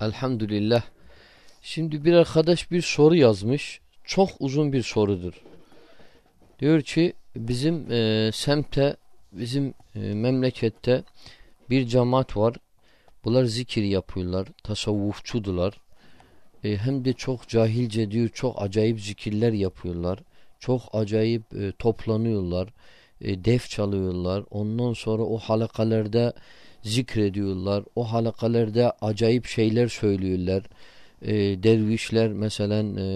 Elhamdülillah. Şimdi bir arkadaş bir soru yazmış. Çok uzun bir sorudur. Diyor ki bizim e, semte, bizim e, memlekette bir cemaat var. Bunlar zikir yapıyorlar. Tasavvufçudular. E, hem de çok cahilce diyor çok acayip zikirler yapıyorlar. Çok acayip e, toplanıyorlar. E, def çalıyorlar. Ondan sonra o halakalarda zikrediyorlar. O halakalarda acayip şeyler söylüyorlar. E, dervişler mesela e,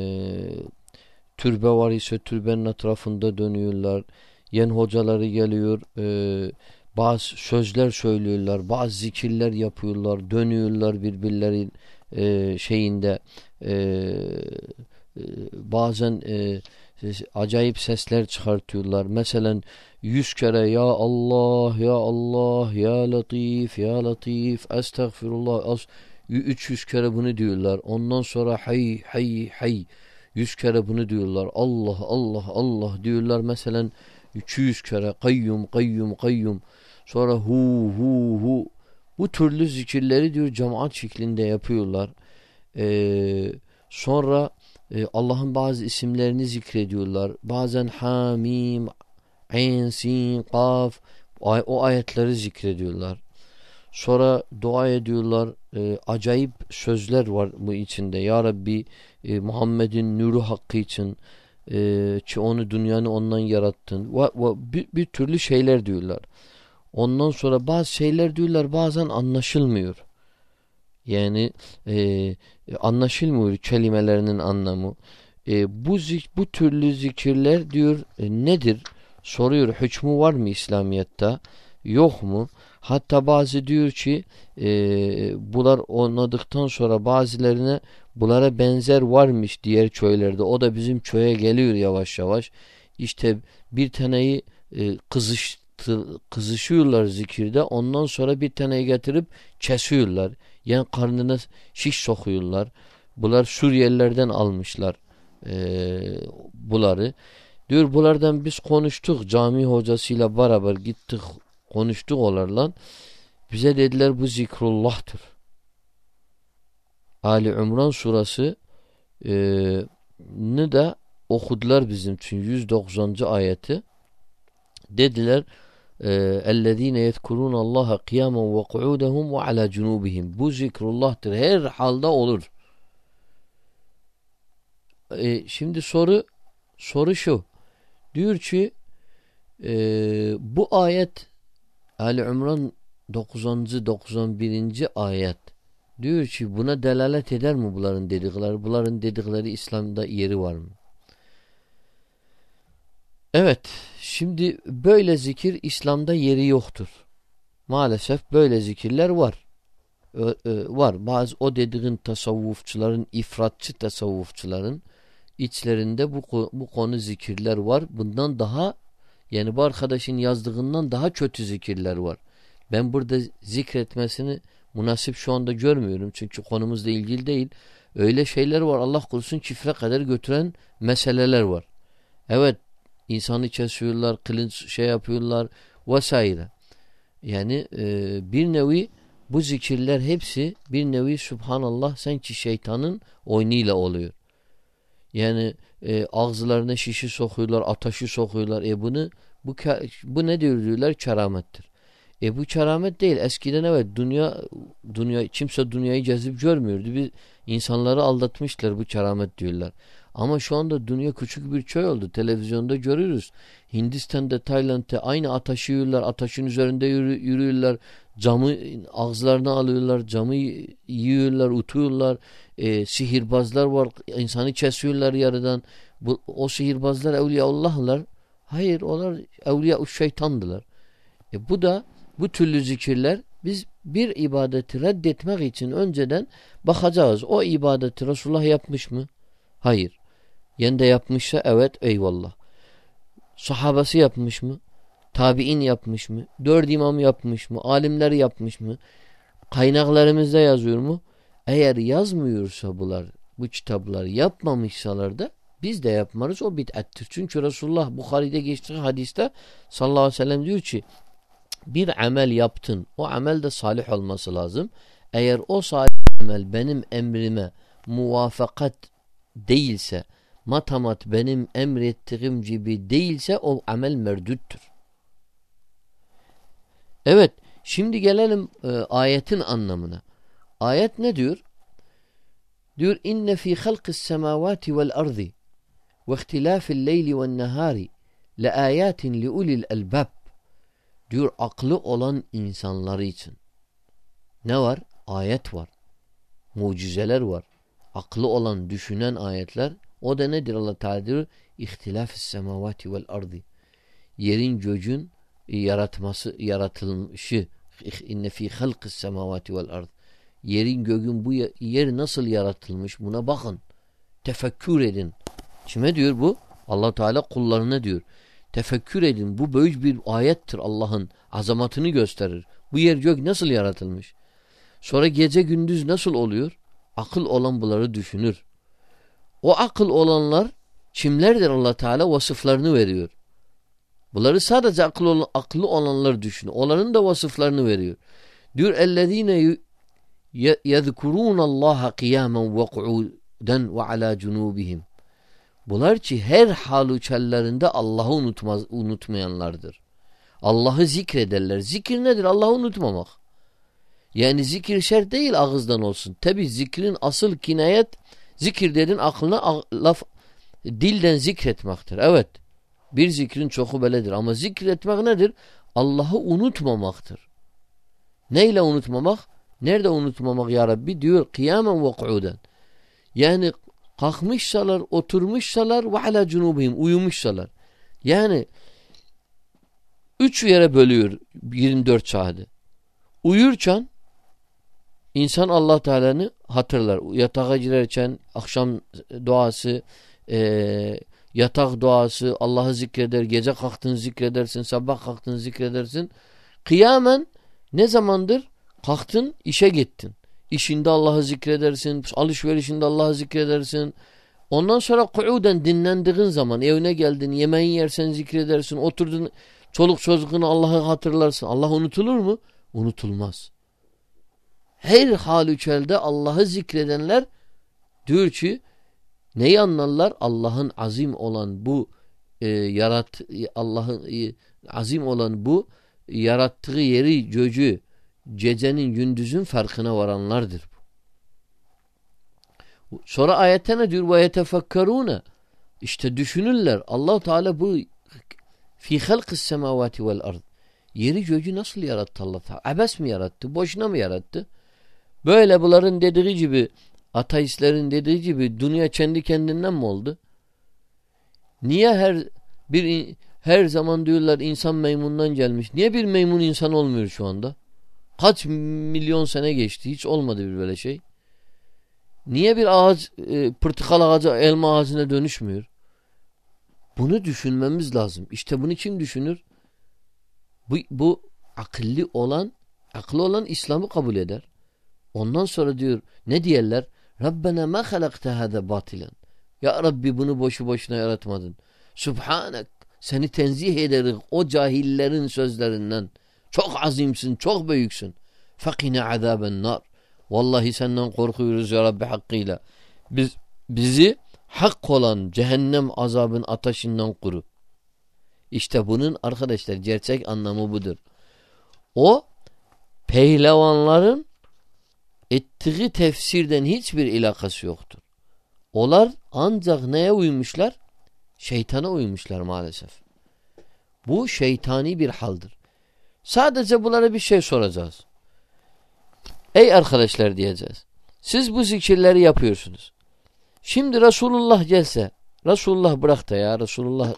türbe var ise türbenin etrafında dönüyorlar. Yen hocaları geliyor. E, bazı sözler söylüyorlar. Bazı zikirler yapıyorlar. Dönüyorlar birbirleri e, şeyinde e, e, bazen e, acayip sesler çıkartıyorlar. Mesela yüz kere ya Allah ya Allah ya Latif ya Latif estağfirullah üç yüz kere bunu diyorlar. Ondan sonra hay hay hay yüz kere bunu diyorlar. Allah Allah Allah diyorlar. Mesela 200 kere kayyum kayyum kayyum sonra hu hu hu bu türlü zikirleri diyor cemaat şeklinde yapıyorlar. Ee, sonra e, Allah'ın bazı isimlerini zikrediyorlar. Bazen hamim, ayn, sin, kaf o ayetleri zikrediyorlar. Sonra dua ediyorlar. E, acayip sözler var bu içinde. Ya Rabbi e, Muhammed'in nuru hakkı için e, onu dünyanı ondan yarattın. Ve, ve bir, bir türlü şeyler diyorlar. Ondan sonra bazı şeyler diyorlar bazen anlaşılmıyor. Yani e, anlaşılmıyor kelimelerinin anlamı. E, bu bu türlü zikirler diyor e, nedir? Soruyor hükmü var mı İslamiyet'te? Yok mu? Hatta bazı diyor ki e, bunlar onladıktan sonra bazılarına bunlara benzer varmış diğer köylerde. O da bizim köye geliyor yavaş yavaş. İşte bir taneyi e, kızış, kızışıyorlar zikirde. Ondan sonra bir taneyi getirip kesiyorlar. Yani karnına şiş sokuyorlar. Bunlar Suriyelilerden almışlar e, bunları. Diyor bunlardan biz konuştuk cami hocasıyla beraber gittik konuştuk onlarla. Bize dediler bu zikrullah'tır. Ali İmran surası e, ne de okudular bizim için 190. ayeti. Dediler اَلَّذ۪ينَ يَذْكُرُونَ اللّٰهَ قِيَامًا وَقُعُودَهُمْ وَعَلَى جُنُوبِهِمْ Bu zikrullah'tır. Her halde olur. E, şimdi soru soru şu. Diyor ki e, bu ayet Ali İmran 90. 91. ayet diyor ki buna delalet eder mi bunların dedikleri? Bunların dedikleri İslam'da yeri var mı? Evet, şimdi böyle zikir İslam'da yeri yoktur. Maalesef böyle zikirler var. Ö, ö, var. Bazı o dediğin tasavvufçuların, ifratçı tasavvufçuların içlerinde bu, bu konu zikirler var. Bundan daha yani bu arkadaşın yazdığından daha kötü zikirler var. Ben burada zikretmesini münasip şu anda görmüyorum. Çünkü konumuzla ilgili değil. Öyle şeyler var Allah korusun çifre kadar götüren meseleler var. Evet insanı kesiyorlar, kılınç şey yapıyorlar vesaire. Yani e, bir nevi bu zikirler hepsi bir nevi subhanallah sanki şeytanın oynuyla oluyor. Yani e, ağızlarına şişi sokuyorlar, ataşı sokuyorlar. E bunu bu bu ne diyorlar? Keramettir. E bu keramet değil. Eskiden evet dünya dünya kimse dünyayı cezip görmüyordu. Bir insanları aldatmışlar bu keramet diyorlar. Ama şu anda dünya küçük bir köy oldu. Televizyonda görürüz. Hindistan'da, Tayland'da aynı ataşı yiyorlar. Ataşın üzerinde yürü, yürüyorlar. Camı ağızlarına alıyorlar. Camı yiyorlar, utuyorlar. E, sihirbazlar var. insanı kesiyorlar yarıdan. Bu, o sihirbazlar Evliyaullah'lar. Hayır onlar Evliya şeytandılar. E, bu da bu türlü zikirler biz bir ibadeti reddetmek için önceden bakacağız. O ibadeti Resulullah yapmış mı? Hayır. Yende yapmışsa evet eyvallah. Sahabası yapmış mı? Tabi'in yapmış mı? Dört imam yapmış mı? Alimler yapmış mı? Kaynaklarımızda yazıyor mu? Eğer yazmıyorsa bunlar, bu kitaplar yapmamışsalar da biz de yapmarız o bid'attir. Çünkü Resulullah Bukhari'de geçtiği hadiste sallallahu aleyhi ve sellem diyor ki bir amel yaptın. O amel de salih olması lazım. Eğer o salih amel benim emrime muvafakat değilse matamat benim emrettiğim gibi değilse o amel merdüttür. Evet şimdi gelelim e, ayetin anlamına. Ayet ne diyor? Diyor inne fi halqis semavati vel ardi ve ihtilafil leyli ven nehari le ayatin li ulil elbab diyor aklı olan insanları için. Ne var? Ayet var. Mucizeler var. Aklı olan, düşünen ayetler. O da nedir Allah Teala diyor? İhtilaf-ı semavati vel ardi. Yerin göcün yaratması, yaratılmışı. İnne fi halqı semavati vel ard. Yerin göğün bu yer nasıl yaratılmış buna bakın. Tefekkür edin. Kime diyor bu? allah Teala kullarına diyor. Tefekkür edin. Bu büyük bir ayettir Allah'ın azamatını gösterir. Bu yer gök nasıl yaratılmış? Sonra gece gündüz nasıl oluyor? Akıl olan bunları düşünür. O akıl olanlar kimlerdir allah Teala vasıflarını veriyor. Bunları sadece akıl olan, aklı olanlar düşünüyor. Onların da vasıflarını veriyor. Diyor ellezine yezkurun Allah kıyamen ve qu'uden ve ala cunubihim. Bunlar ki her halüçellerinde Allah'ı unutmaz, unutmayanlardır. Allah'ı zikrederler. Zikir nedir? Allah'ı unutmamak. Yani zikir şart değil ağızdan olsun. Tabi zikrin asıl kinayet zikir dedin aklına laf dilden zikretmektir. Evet. Bir zikrin çoku beledir. Ama zikretmek nedir? Allah'ı unutmamaktır. Neyle unutmamak? Nerede unutmamak ya Rabbi? Diyor kıyamen ve ku'uden. Yani kalkmışsalar, oturmuşsalar ve ala cunubihim uyumuşsalar. Yani üç yere bölüyor 24 saati. Uyurken insan Allah Teala'nı hatırlar. Yatağa girerken akşam duası, e, yatak duası, Allah'ı zikreder, gece kalktın zikredersin, sabah kalktın zikredersin. Kıyamen ne zamandır? Kalktın, işe gittin. İşinde Allah'ı zikredersin, alışverişinde Allah'ı zikredersin. Ondan sonra kuuden dinlendiğin zaman evine geldin, yemeğini yersen zikredersin, oturdun, çoluk çocuğunu Allah'ı hatırlarsın. Allah unutulur mu? Unutulmaz. Her halüçelde Allah'ı zikredenler diyor ki neyi anlarlar? Allah'ın azim olan bu e, yarat Allah'ın e, azim olan bu yarattığı yeri göcü gecenin gündüzün farkına varanlardır. Sonra ayette ne diyor? Yetefekkerune İşte düşünürler. allah Teala bu fi halkis semavati vel ard yeri göcü nasıl yarattı allah Teala? Abes mi yarattı? Boşuna mı yarattı? Böyle bunların dediği gibi ateistlerin dediği gibi dünya kendi kendinden mi oldu? Niye her bir her zaman diyorlar insan meymundan gelmiş. Niye bir meymun insan olmuyor şu anda? Kaç milyon sene geçti. Hiç olmadı bir böyle şey. Niye bir ağaç e, pırtıkal ağacı elma ağacına dönüşmüyor? Bunu düşünmemiz lazım. İşte bunu kim düşünür? Bu, bu akıllı olan akıllı olan İslam'ı kabul eder. Ondan sonra diyor ne diyorlar? Rabbena ma halakte hâze batilen. Ya Rabbi bunu boşu boşuna yaratmadın. Subhanek. Seni tenzih ederiz o cahillerin sözlerinden. Çok azimsin, çok büyüksün. Fakine azaben nar. Vallahi senden korkuyoruz ya Rabbi hakkıyla. Biz, bizi hak olan cehennem azabın ateşinden kuru. İşte bunun arkadaşlar gerçek anlamı budur. O pehlivanların ettiği tefsirden hiçbir ilakası yoktur. Onlar ancak neye uymuşlar? Şeytana uymuşlar maalesef. Bu şeytani bir haldir. Sadece bunlara bir şey soracağız. Ey arkadaşlar diyeceğiz. Siz bu zikirleri yapıyorsunuz. Şimdi Resulullah gelse, Resulullah bırak da ya Resulullah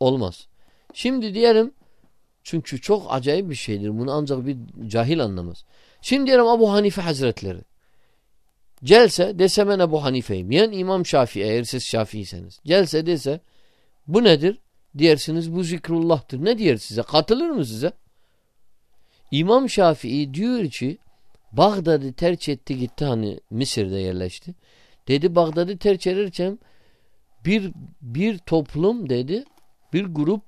olmaz. Şimdi diyelim çünkü çok acayip bir şeydir. Bunu ancak bir cahil anlamaz. Şimdi diyelim Abu Hanife Hazretleri. Gelse dese ben Ebu Hanife'yim. Yani İmam Şafii eğer siz Şafii'seniz. Gelse dese bu nedir? Diyersiniz bu zikrullah'tır. Ne diyer size? Katılır mı size? İmam Şafii diyor ki Bağdat'ı tercih etti gitti hani Mısır'da yerleşti. Dedi Bağdat'ı tercih ederken bir, bir toplum dedi bir grup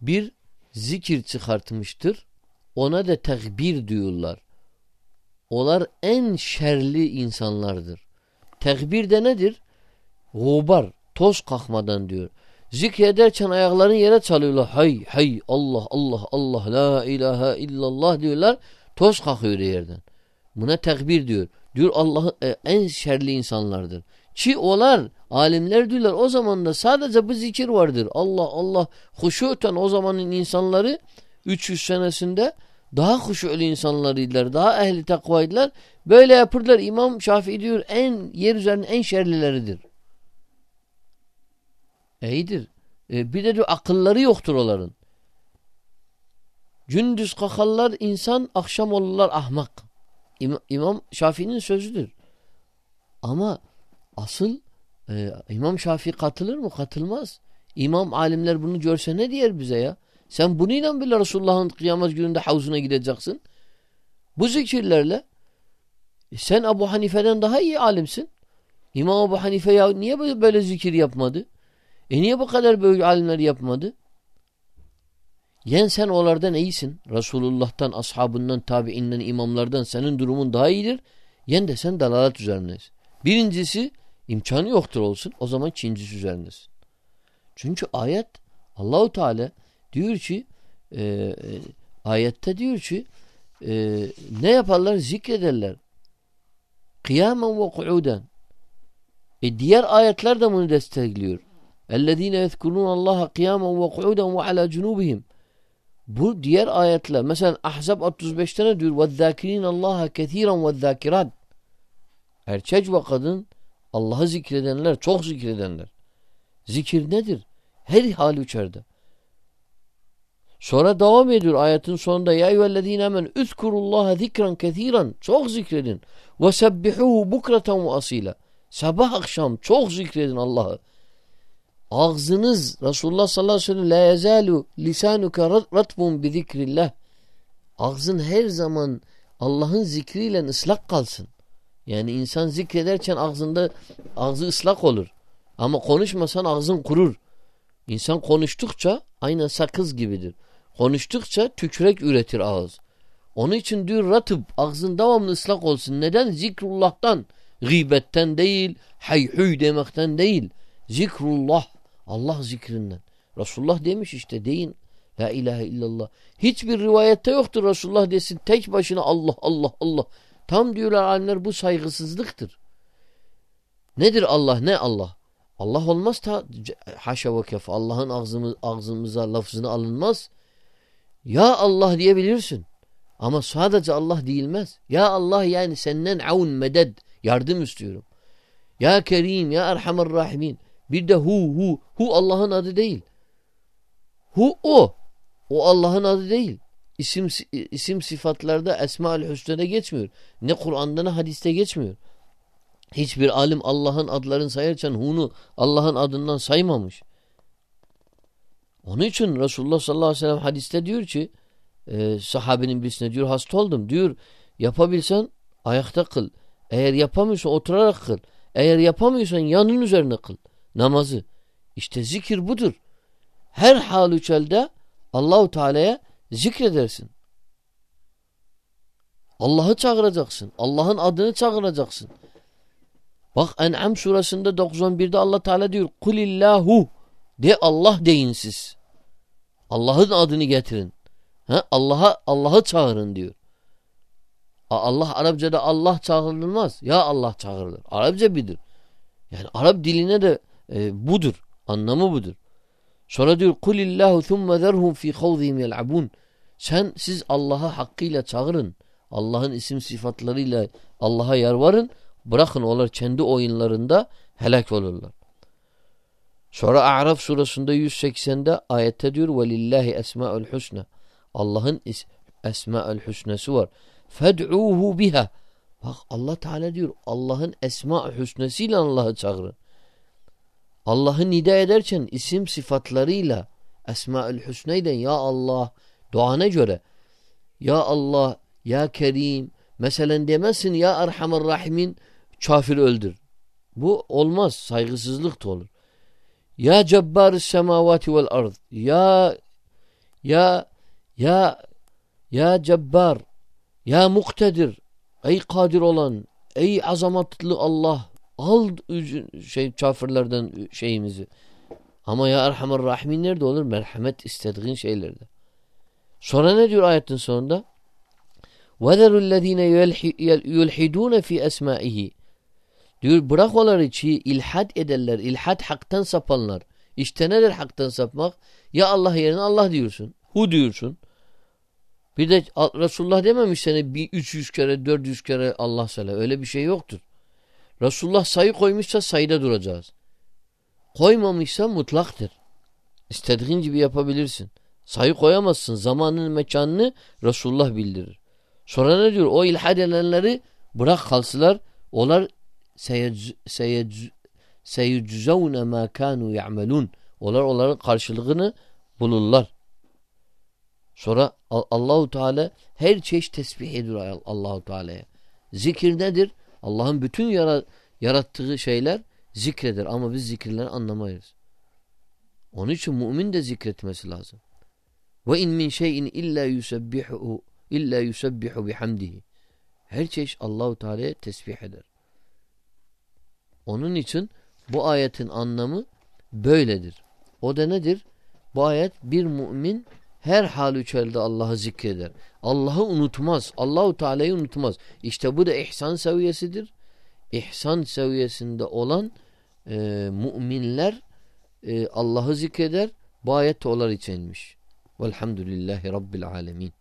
bir zikir çıkartmıştır. Ona da tekbir diyorlar. onlar en şerli insanlardır. Tekbir de nedir? Gubar, toz kalkmadan diyor. Zikrederken ayakların yere çalıyorlar. Hay hay Allah Allah Allah la ilahe illallah diyorlar. Toz kalkıyor yerden. Buna tekbir diyor. Diyor Allah'ın e, en şerli insanlardır. Ki olar alimler diyorlar o zaman da sadece bu zikir vardır. Allah Allah huşuten o zamanın insanları 300 senesinde daha huşulu insanlarıydılar. Daha ehli takvaydılar. Böyle yapırlar. İmam Şafii diyor en yer üzerinde en şerlileridir. İyidir. E, bir de diyor akılları yoktur onların. Gündüz kakallar insan, akşam olurlar ahmak. İmam, İmam Şafii'nin sözüdür. Ama asıl e, İmam Şafii katılır mı? Katılmaz. İmam alimler bunu görse ne diyer bize ya? Sen bununla bile Resulullah'ın kıyamet gününde havzuna gideceksin. Bu zikirlerle e, sen Abu Hanife'den daha iyi alimsin. İmam Abu Hanife ya niye böyle, zikir yapmadı? E niye bu kadar böyle alimler yapmadı? Yen sen onlardan iyisin. Resulullah'tan, ashabından, tabiinden, imamlardan senin durumun daha iyidir. Yen de sen dalalet üzerindesin. Birincisi imkanı yoktur olsun. O zaman ikincisi üzerindesin. Çünkü ayet Allahu Teala diyor ki e, e, ayette diyor ki e, ne yaparlar? Zikrederler. Kıyamen ve ku'uden. E diğer ayetler de bunu destekliyor. اَلَّذ۪ينَ يَذْكُرُونَ اللّٰهَ قِيَامًا وَقُعُودًا وَعَلَى جُنُوبِهِمْ Bu diğer ayetler. Mesela Ahzab 35'te ne diyor? وَالذَّاكِرِينَ اللّٰهَ كَثِيرًا وَالذَّاكِرَاتِ Erkek ve kadın Allah'ı zikredenler, çok zikredenler. Zikir nedir? Her hal içeride. Sonra devam ediyor ayetin sonunda ya eyyühellezine amen üzkurullaha zikran kethiran çok zikredin. Ve sebbihuhu bukratan ve asila sabah akşam çok zikredin Allah'ı. Ağzınız Resulullah sallallahu aleyhi ve sellem la yezalu lisanuka ratbun bi zikrillah. Ağzın her zaman Allah'ın zikriyle ıslak kalsın. Yani insan zikrederken ağzında ağzı ıslak olur. Ama konuşmasan ağzın kurur İnsan konuştukça aynen sakız gibidir Konuştukça tükrek üretir ağız. Onun için diyor ratıp ağzın devamlı ıslak olsun. Neden? Zikrullah'tan. Gıybetten değil, hayhuy demekten değil. Zikrullah. Allah zikrinden. Resulullah demiş işte deyin. La ilahe illallah. Hiçbir rivayette yoktur Resulullah desin tek başına Allah Allah Allah. Tam diyorlar alimler bu saygısızlıktır. Nedir Allah? Ne Allah? Allah olmaz ta haşa ve kef. Allah'ın ağzımız, ağzımıza lafzını alınmaz. Ya Allah diyebilirsin. Ama sadece Allah değilmez. Ya Allah yani senden avun meded. Yardım istiyorum. Ya Kerim, ya Erhamer Rahimin. Bir de hu hu. Hu Allah'ın adı değil. Hu o. O Allah'ın adı değil. İsim, isim sıfatlarda Esma-ül Hüsna'da geçmiyor. Ne Kur'an'da ne hadiste geçmiyor. Hiçbir alim Allah'ın adlarını sayarken Hu'nu Allah'ın adından saymamış. Onun için Resulullah sallallahu aleyhi ve sellem hadiste diyor ki e, sahabenin birisine diyor hasta oldum. Diyor yapabilsen ayakta kıl. Eğer yapamıyorsan oturarak kıl. Eğer yapamıyorsan yanın üzerine kıl. Namazı. İşte zikir budur. Her halüçelde Allahu Teala'ya zikredersin. Allah'ı çağıracaksın. Allah'ın adını çağıracaksın. Bak En'am suresinde 91'de Allah Teala diyor Kulillahu de Allah deyin siz. Allah'ın adını getirin. Ha? Allah'a Allah'ı çağırın diyor. Allah Arapçada Allah çağırılmaz. Ya Allah çağırılır. Arapça bilir. Yani Arap diline de e, budur. Anlamı budur. Sonra diyor kulillahu thumma zerhum fi havzihim yel'abun. Sen siz Allah'ı hakkıyla çağırın. Allah'ın isim sıfatlarıyla Allah'a yarvarın. Bırakın onlar kendi oyunlarında helak olurlar. Sonra A'raf surasında 180'de ayette diyor velillahi esmaül husna. Allah'ın esmaül husnası var. Fed'uhu biha. Bak Allah Teala diyor Allah'ın esma-ı hüsnesiyle Allah'ı çağırın. Allah'ı nida ederken isim sıfatlarıyla esma-ül hüsneyle ya Allah duana göre ya Allah ya Kerim mesela demezsin ya Erhamer Rahimin kafir öldür. Bu olmaz saygısızlık da olur. Ya cebbar semavati vel ard. Ya ya ya ya cebbar. Ya muktedir. Ey kadir olan, ey azamatlı Allah al şey kafirlerden şeyimizi. Ama ya Erhamer Rahimin nerede olur? Merhamet istediğin şeylerde. Sonra ne diyor ayetin sonunda? وَذَرُوا الَّذ۪ينَ يُلْحِدُونَ فِي أَسْمَائِهِ Diyor bırak onları içi ilhat ederler. İlhat haktan sapanlar. İşte nedir haktan sapmak? Ya Allah yerine Allah diyorsun. Hu diyorsun. Bir de Resulullah dememiş sana bir 300 kere 400 kere Allah söyle. Öyle bir şey yoktur. Resulullah sayı koymuşsa sayıda duracağız. Koymamışsa mutlaktır. İstediğin gibi yapabilirsin. Sayı koyamazsın. Zamanın mekanını Resulullah bildirir. Sonra ne diyor? O ilhad edenleri bırak kalsılar. Onlar seyecüzevne ma kanu ya'melun. Onlar onların karşılığını bulurlar. Sonra Allahu Teala her çeşit tesbih ediyor Allahu Teala'ya. Zikir nedir? Allah'ın bütün yarattığı şeyler zikredir ama biz zikirleri anlamayız. Onun için mümin de zikretmesi lazım. Ve in min şeyin illa yusebbihu illa yusebbihu bihamdihi. Her çeşit Allahu Teala'ya tesbih eder. Onun için bu ayetin anlamı böyledir. O da nedir? Bu ayet bir mümin her halükarda Allah'ı zikreder. Allah'ı unutmaz. Allahu Teala'yı unutmaz. İşte bu da ihsan seviyesidir. İhsan seviyesinde olan e, müminler e, Allah'ı zikreder. Bu ayet onlar içinmiş. Velhamdülillahi Rabbil alemin.